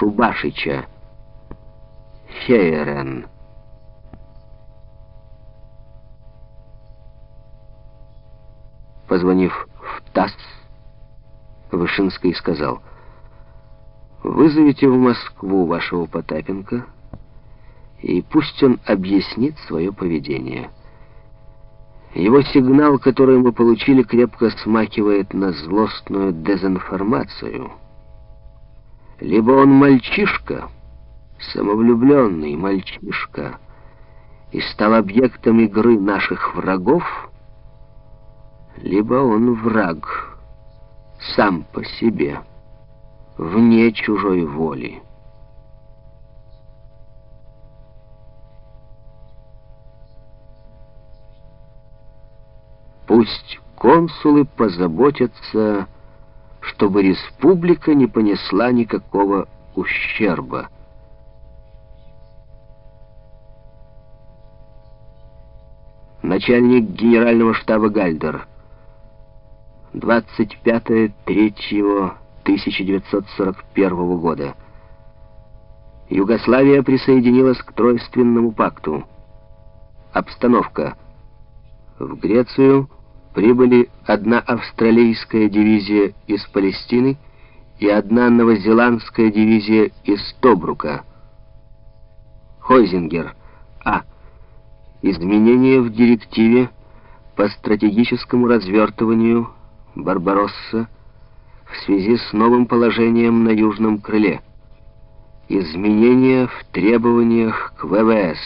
Шубашича. Хейрен. Позвонив в ТАСС, Вышинский сказал, «Вызовите в Москву вашего Потапенко, и пусть он объяснит свое поведение». Его сигнал, который мы получили, крепко смакивает на злостную дезинформацию. Либо он мальчишка, самовлюбленный мальчишка, и стал объектом игры наших врагов, либо он враг сам по себе, вне чужой воли. Пусть консулы позаботятся, чтобы республика не понесла никакого ущерба. Начальник генерального штаба Гальдер. 25.03.1941 года. Югославия присоединилась к Тройственному пакту. Обстановка. В Грецию прибыли одна австралийская дивизия из Палестины и одна новозеландская дивизия из Тобрука. Хойзингер. А. Изменения в директиве по стратегическому развертыванию Барбаросса в связи с новым положением на южном крыле. Изменения в требованиях к ВВС.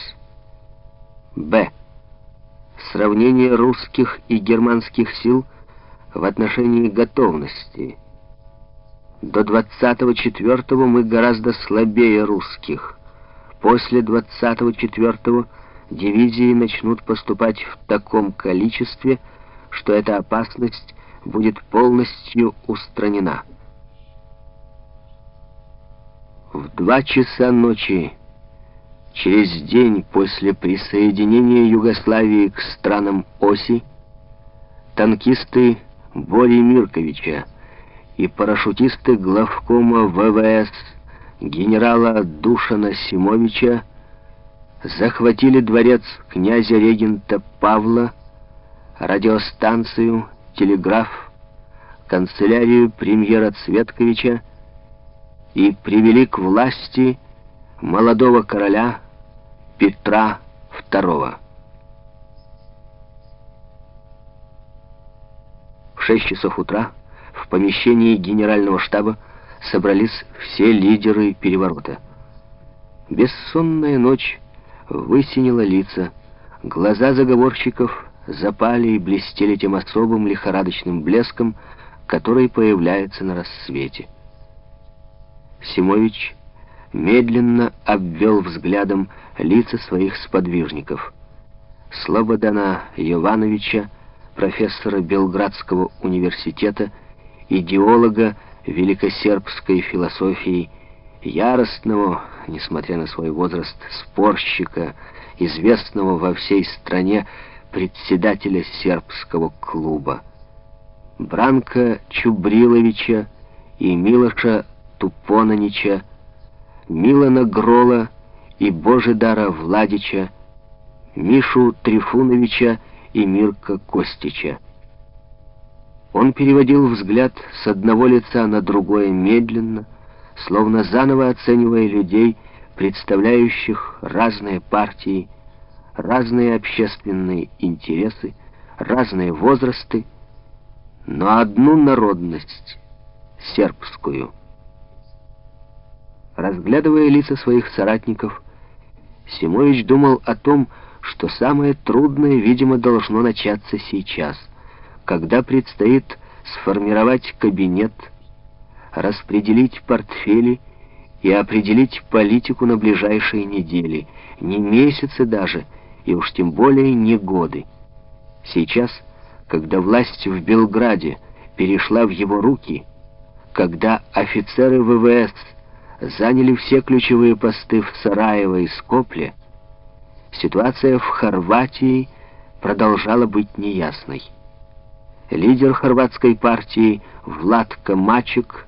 Б сравнение русских и германских сил в отношении готовности. До 24-го мы гораздо слабее русских. После 24-го дивизии начнут поступать в таком количестве, что эта опасность будет полностью устранена. В два часа ночи Через день после присоединения Югославии к странам оси танкисты Бори Мирковича и парашютисты главкома ВВС генерала Душана Симовича захватили дворец князя-регента Павла, радиостанцию, телеграф, канцелярию премьера Цветковича и привели к власти молодого короля Петра II. В 6 часов утра в помещении генерального штаба собрались все лидеры переворота. Бессонная ночь высинила лица, глаза заговорщиков запали и блестели тем особым лихорадочным блеском, который появляется на рассвете. Симович медленно обвел взглядом лица своих сподвижников. Слободана Йовановича, профессора Белградского университета, идеолога великосербской философии, яростного, несмотря на свой возраст, спорщика, известного во всей стране председателя сербского клуба, Бранка Чубриловича и Милоша Тупонанича, Милана Грола и Божидара Владича, Мишу Трифуновича и Мирка Костича. Он переводил взгляд с одного лица на другое медленно, словно заново оценивая людей, представляющих разные партии, разные общественные интересы, разные возрасты, но одну народность — сербскую — Разглядывая лица своих соратников, Симович думал о том, что самое трудное, видимо, должно начаться сейчас, когда предстоит сформировать кабинет, распределить портфели и определить политику на ближайшие недели, не месяцы даже, и уж тем более не годы. Сейчас, когда власть в Белграде перешла в его руки, когда офицеры ВВС заняли все ключевые посты в Сараево и Скопле, ситуация в Хорватии продолжала быть неясной. Лидер хорватской партии Владко Мачек